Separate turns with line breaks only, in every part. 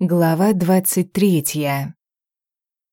Глава двадцать третья.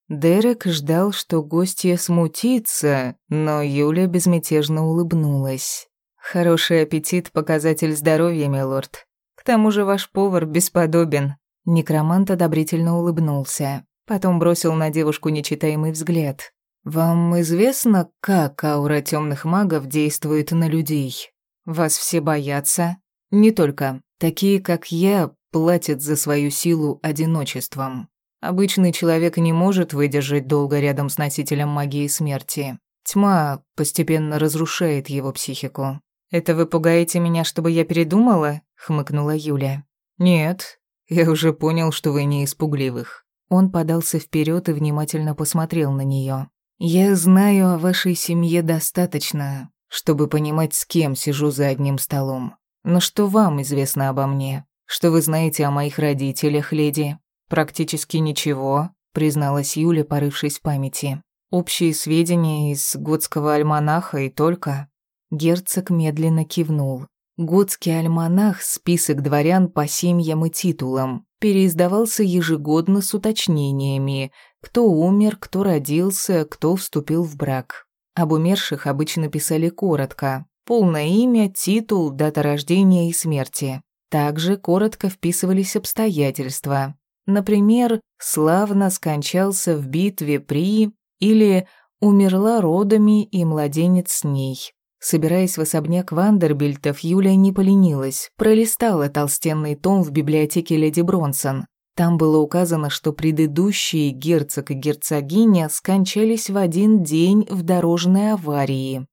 Дерек ждал, что гостья смутится, но Юля безмятежно улыбнулась. «Хороший аппетит — показатель здоровья, милорд. К тому же ваш повар бесподобен». Некромант одобрительно улыбнулся, потом бросил на девушку нечитаемый взгляд. «Вам известно, как аура темных магов действует на людей? Вас все боятся? Не только. Такие, как я, платит за свою силу одиночеством. Обычный человек не может выдержать долго рядом с носителем магии смерти. Тьма постепенно разрушает его психику. «Это вы пугаете меня, чтобы я передумала?» — хмыкнула Юля. «Нет, я уже понял, что вы не испугливых». Он подался вперед и внимательно посмотрел на нее. «Я знаю о вашей семье достаточно, чтобы понимать, с кем сижу за одним столом. Но что вам известно обо мне? Что вы знаете о моих родителях, леди? Практически ничего, призналась Юля, порывшись в памяти. Общие сведения из готского альманаха и только. Герцог медленно кивнул. Готский альманах, список дворян по семьям и титулам, переиздавался ежегодно с уточнениями, кто умер, кто родился, кто вступил в брак. Об умерших обычно писали коротко. Полное имя, титул, дата рождения и смерти. Также коротко вписывались обстоятельства. Например, славно скончался в битве при или умерла родами и младенец с ней. Собираясь в особняк Вандербильтов, Юля не поленилась, пролистала толстенный том в библиотеке Леди Бронсон. Там было указано, что предыдущие герцог и герцогиня скончались в один день в дорожной аварии.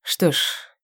Что ж,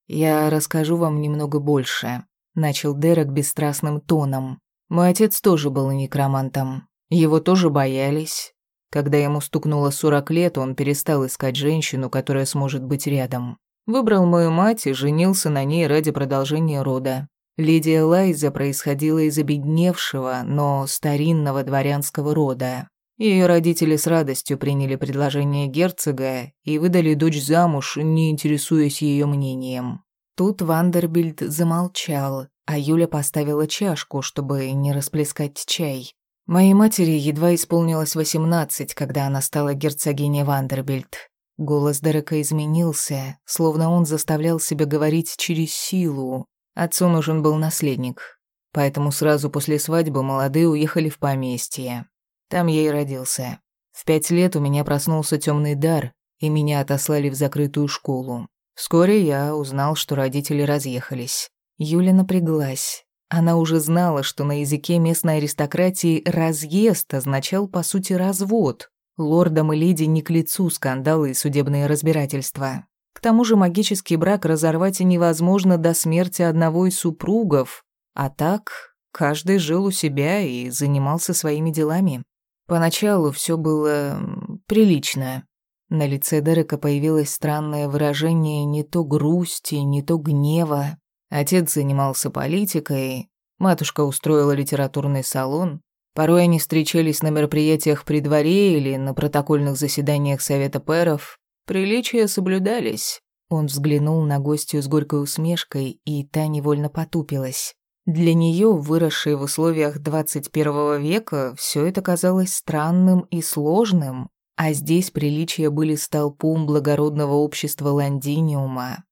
я расскажу вам немного больше начал Дерек бесстрастным тоном. Мой отец тоже был некромантом. Его тоже боялись. Когда ему стукнуло сорок лет, он перестал искать женщину, которая сможет быть рядом. Выбрал мою мать и женился на ней ради продолжения рода. Лидия Лайза происходила из обедневшего, но старинного дворянского рода. Ее родители с радостью приняли предложение герцога и выдали дочь замуж, не интересуясь ее мнением. Тут Вандербильд замолчал, а Юля поставила чашку, чтобы не расплескать чай. Моей матери едва исполнилось восемнадцать, когда она стала герцогиней Вандербильд. Голос Дерека изменился, словно он заставлял себя говорить через силу. Отцу нужен был наследник. Поэтому сразу после свадьбы молодые уехали в поместье. Там я и родился. В пять лет у меня проснулся темный дар, и меня отослали в закрытую школу. Вскоре я узнал, что родители разъехались. Юля напряглась. Она уже знала, что на языке местной аристократии «разъезд» означал, по сути, развод. Лордам и леди не к лицу скандалы и судебные разбирательства. К тому же магический брак разорвать невозможно до смерти одного из супругов. А так, каждый жил у себя и занимался своими делами. Поначалу все было прилично. На лице Дерека появилось странное выражение не то грусти, не то гнева. Отец занимался политикой, матушка устроила литературный салон. Порой они встречались на мероприятиях при дворе или на протокольных заседаниях Совета пэров. Приличия соблюдались. Он взглянул на гостью с горькой усмешкой, и та невольно потупилась. Для нее, выросшей в условиях 21 века, все это казалось странным и сложным, а здесь приличия были столпом благородного общества Лондиниума.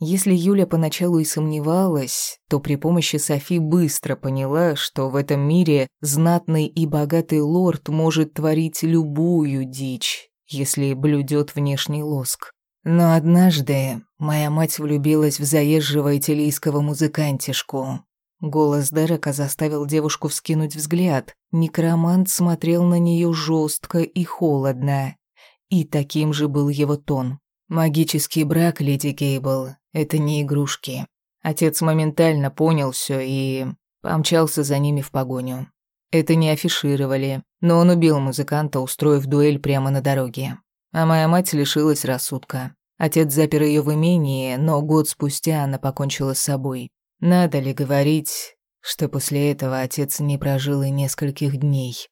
Если Юля поначалу и сомневалась, то при помощи Софи быстро поняла, что в этом мире знатный и богатый лорд может творить любую дичь, если блюдет внешний лоск. Но однажды моя мать влюбилась в заезжего италийского музыкантишку, Голос Дерека заставил девушку вскинуть взгляд. Некромант смотрел на нее жестко и холодно. И таким же был его тон. «Магический брак, леди Гейбл, это не игрушки». Отец моментально понял все и помчался за ними в погоню. Это не афишировали, но он убил музыканта, устроив дуэль прямо на дороге. А моя мать лишилась рассудка. Отец запер ее в имении, но год спустя она покончила с собой. Надо ли говорить, что после этого отец не прожил и нескольких дней?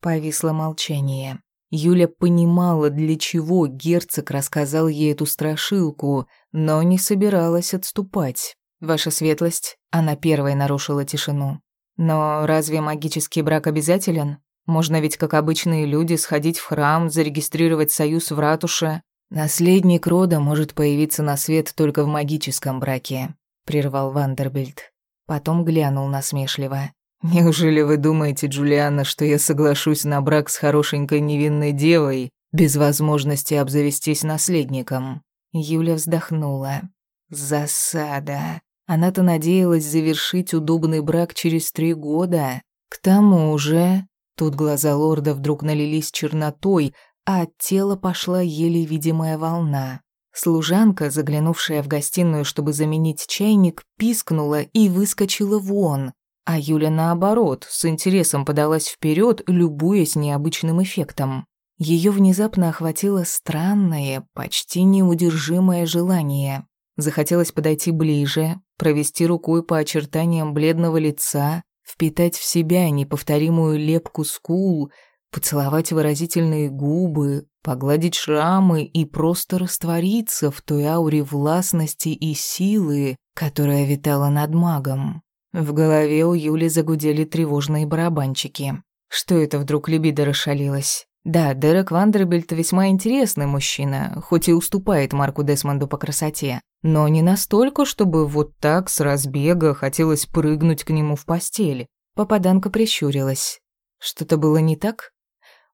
Повисло молчание. Юля понимала, для чего герцог рассказал ей эту страшилку, но не собиралась отступать. «Ваша светлость», она первой нарушила тишину. Но разве магический брак обязателен? Можно ведь, как обычные люди, сходить в храм, зарегистрировать союз в ратуше. Наследник рода может появиться на свет только в магическом браке, прервал Вандербильд. Потом глянул насмешливо. Неужели вы думаете, Джулиана, что я соглашусь на брак с хорошенькой невинной девой без возможности обзавестись наследником? Юля вздохнула. Засада. Она-то надеялась завершить удобный брак через три года. К тому же... Тут глаза лорда вдруг налились чернотой, а от тела пошла еле видимая волна. Служанка, заглянувшая в гостиную, чтобы заменить чайник, пискнула и выскочила вон, а Юля, наоборот, с интересом подалась вперед, любуясь необычным эффектом. Ее внезапно охватило странное, почти неудержимое желание. Захотелось подойти ближе, провести рукой по очертаниям бледного лица, впитать в себя неповторимую лепку скул, поцеловать выразительные губы, погладить шрамы и просто раствориться в той ауре властности и силы, которая витала над магом. В голове у Юли загудели тревожные барабанчики. Что это вдруг либидо расшалилось? Да, Дерек Вандербильт весьма интересный мужчина, хоть и уступает Марку Десмонду по красоте, но не настолько, чтобы вот так с разбега хотелось прыгнуть к нему в постель. Попаданка прищурилась. Что-то было не так?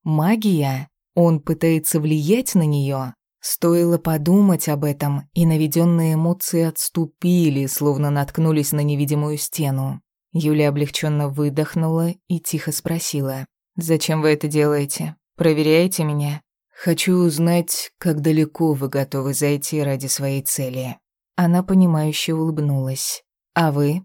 Магия? Он пытается влиять на нее? Стоило подумать об этом, и наведенные эмоции отступили, словно наткнулись на невидимую стену. Юля облегченно выдохнула и тихо спросила. «Зачем вы это делаете? Проверяете меня? Хочу узнать, как далеко вы готовы зайти ради своей цели». Она понимающе улыбнулась. «А вы?»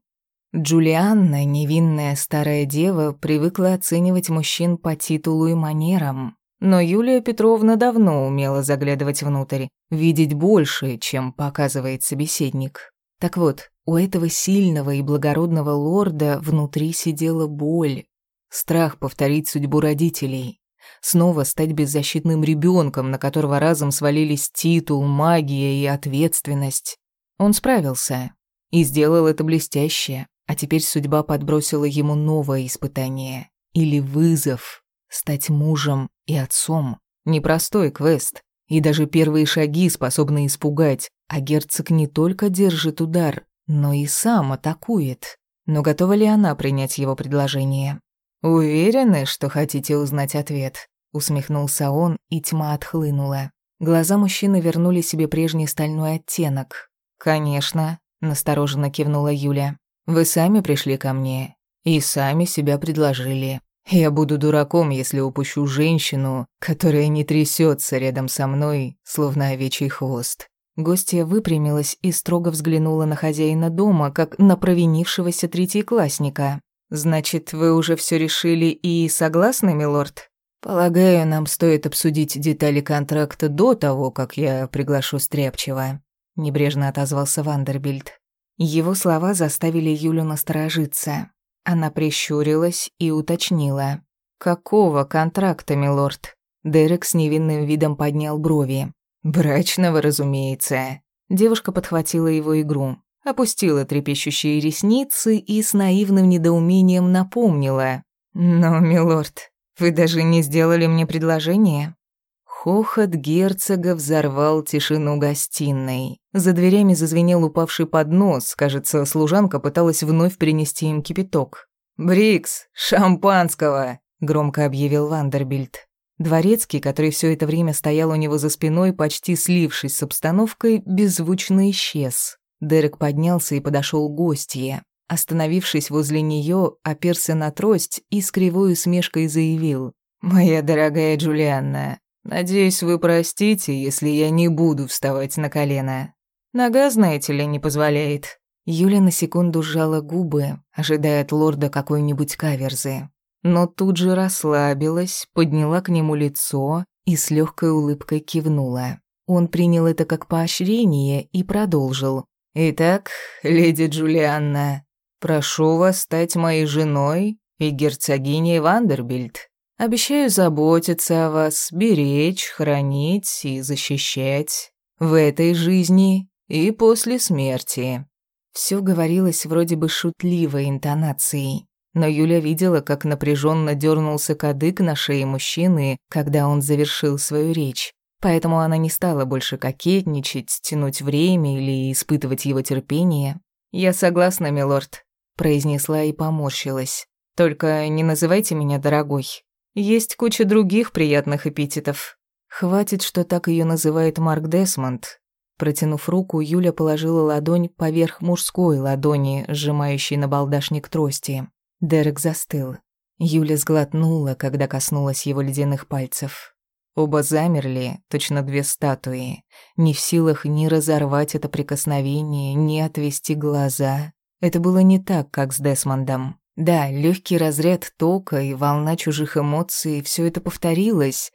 Джулианна, невинная старая дева, привыкла оценивать мужчин по титулу и манерам. Но Юлия Петровна давно умела заглядывать внутрь, видеть больше, чем показывает собеседник. Так вот, у этого сильного и благородного лорда внутри сидела боль, страх повторить судьбу родителей, снова стать беззащитным ребенком, на которого разом свалились титул, магия и ответственность. Он справился и сделал это блестяще, а теперь судьба подбросила ему новое испытание или вызов стать мужем и отцом. Непростой квест, и даже первые шаги способны испугать, а герцог не только держит удар, но и сам атакует. Но готова ли она принять его предложение? «Уверены, что хотите узнать ответ?» Усмехнулся он, и тьма отхлынула. Глаза мужчины вернули себе прежний стальной оттенок. «Конечно», — настороженно кивнула Юля. «Вы сами пришли ко мне и сами себя предложили. Я буду дураком, если упущу женщину, которая не трясется рядом со мной, словно овечий хвост». Гостья выпрямилась и строго взглянула на хозяина дома, как на провинившегося третьеклассника. «Значит, вы уже все решили и согласны, милорд?» «Полагаю, нам стоит обсудить детали контракта до того, как я приглашу Стряпчего», — небрежно отозвался Вандербильд. Его слова заставили Юлю насторожиться. Она прищурилась и уточнила. «Какого контракта, милорд?» Дерек с невинным видом поднял брови. «Брачного, разумеется». Девушка подхватила его игру, опустила трепещущие ресницы и с наивным недоумением напомнила. «Но, милорд, вы даже не сделали мне предложение?» Хохот герцога взорвал тишину гостиной. За дверями зазвенел упавший поднос. Кажется, служанка пыталась вновь принести им кипяток. «Брикс, шампанского!» — громко объявил Вандербильд. Дворецкий, который все это время стоял у него за спиной, почти слившись с обстановкой, беззвучно исчез. Дерек поднялся и подошел к гостье. Остановившись возле нее, оперся на трость и с кривой усмешкой заявил. «Моя дорогая Джулианна, надеюсь, вы простите, если я не буду вставать на колено. Нога, знаете ли, не позволяет». Юля на секунду сжала губы, ожидая от лорда какой-нибудь каверзы но тут же расслабилась, подняла к нему лицо и с легкой улыбкой кивнула. Он принял это как поощрение и продолжил. «Итак, леди Джулианна, прошу вас стать моей женой и герцогиней Вандербильд. Обещаю заботиться о вас, беречь, хранить и защищать в этой жизни и после смерти». Все говорилось вроде бы шутливой интонацией, но Юля видела, как напряженно дернулся кадык на шее мужчины, когда он завершил свою речь. Поэтому она не стала больше кокетничать, тянуть время или испытывать его терпение. «Я согласна, милорд», — произнесла и поморщилась. «Только не называйте меня дорогой. Есть куча других приятных эпитетов. Хватит, что так ее называет Марк Десмонд». Протянув руку, Юля положила ладонь поверх мужской ладони, сжимающей на балдашник трости. Дерек застыл. Юля сглотнула, когда коснулась его ледяных пальцев. Оба замерли, точно две статуи, не в силах ни разорвать это прикосновение, ни отвести глаза. Это было не так, как с Десмондом. Да, легкий разряд тока и волна чужих эмоций, все это повторилось.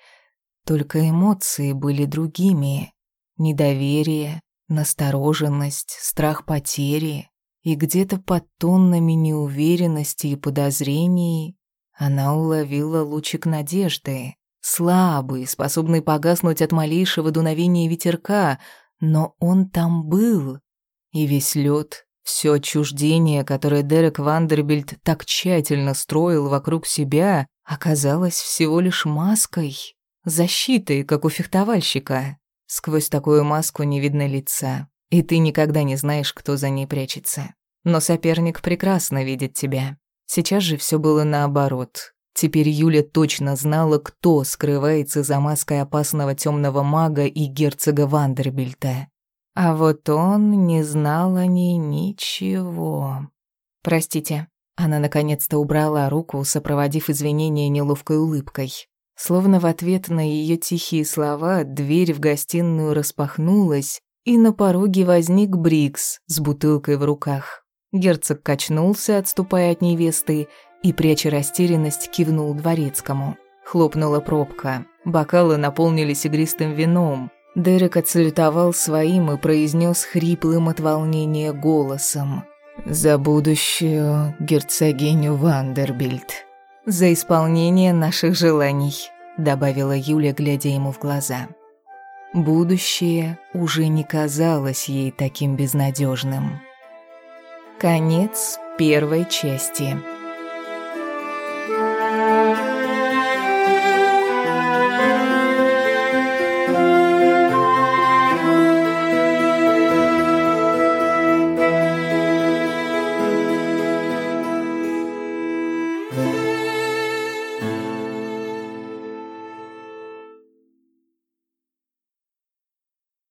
Только эмоции были другими. Недоверие, настороженность, страх потери и где-то под тоннами неуверенности и подозрений она уловила лучик надежды, слабый, способный погаснуть от малейшего дуновения ветерка, но он там был. И весь лед, все отчуждение, которое Дерек Вандербильд так тщательно строил вокруг себя, оказалось всего лишь маской, защитой, как у фехтовальщика. Сквозь такую маску не видно лица, и ты никогда не знаешь, кто за ней прячется. Но соперник прекрасно видит тебя. Сейчас же все было наоборот. Теперь Юля точно знала, кто скрывается за маской опасного темного мага и герцога Вандербильта. А вот он не знал о ней ничего. «Простите». Она наконец-то убрала руку, сопроводив извинения неловкой улыбкой. Словно в ответ на ее тихие слова дверь в гостиную распахнулась, и на пороге возник Брикс с бутылкой в руках. Герцог качнулся, отступая от невесты, и, пряча растерянность, кивнул дворецкому. Хлопнула пробка. Бокалы наполнились игристым вином. Дерек отсалютовал своим и произнес хриплым от волнения голосом. «За будущую герцогиню Вандербильд. За исполнение наших желаний», — добавила Юля, глядя ему в глаза. Будущее уже не казалось ей таким безнадежным. Конец первой части.